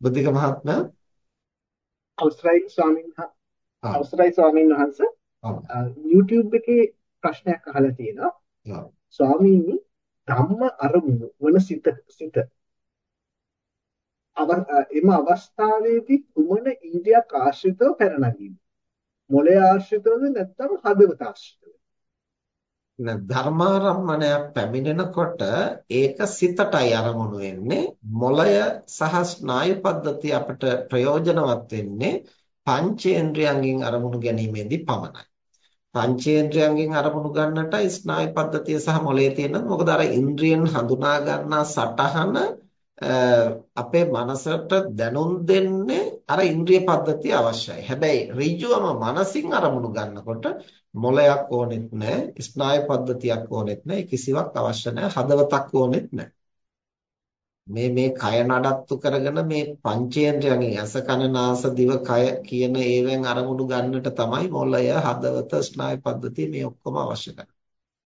බුද්ධික මහත්මයා? අවසරයි ස්වාමීන් අවසරයි ස්වාමීන් වහන්සේ. YouTube එකේ ප්‍රශ්නයක් අහලා තියෙනවා. ස්වාමීනි ධම්ම අරමුණු වන සිත සිත. එම අවස්ථාවේදී කුමන ඉන්ද්‍රියක් ආශ්‍රිතව පැනනගීම මොළය ආශ්‍රිතවද නැත්නම් හදවත ආශ්‍රිතවද ධර්මාරම්මණයක් පැමිණෙනකොට ඒක සිතටයි අරමුණු වෙන්නේ. මොළය සහ ස්නායු පද්ධතිය අපිට ප්‍රයෝජනවත් වෙන්නේ පංචේන්ද්‍රයන්ගෙන් අරමුණු ගැනීමේදී පමණයි. පංචේන්ද්‍රයන්ගෙන් අරමුණු ගන්නට ස්නායු පද්ධතිය සහ මොළයේ තියෙන මොකද අර ඉන්ද්‍රියෙන් හඳුනා ගන්නා සටහන අපේ මනසට දැනුම් දෙන්නේ අර ඉන්ද්‍රිය පද්ධතිය අවශ්‍යයි. හැබැයි ඍජුවම මනසින් අරමුණු ගන්නකොට මොලයක් ඕනෙත් නැහැ, ස්නායු පද්ධතියක් ඕනෙත් නැහැ, කිසිවක් අවශ්‍ය නැහැ, හදවතක් ඕනෙත් නැහැ. මේ මේ කය නඩත්තු කරගෙන මේ පංචේන්ද්‍රයන්ගෙන් ඇස කන නාස දිව කය කියන ඒවෙන් අරමුණු ගන්නට තමයි මොළය, හදවත, ස්නායු පද්ධතිය මේ ඔක්කොම අවශ්‍ය කරන්නේ.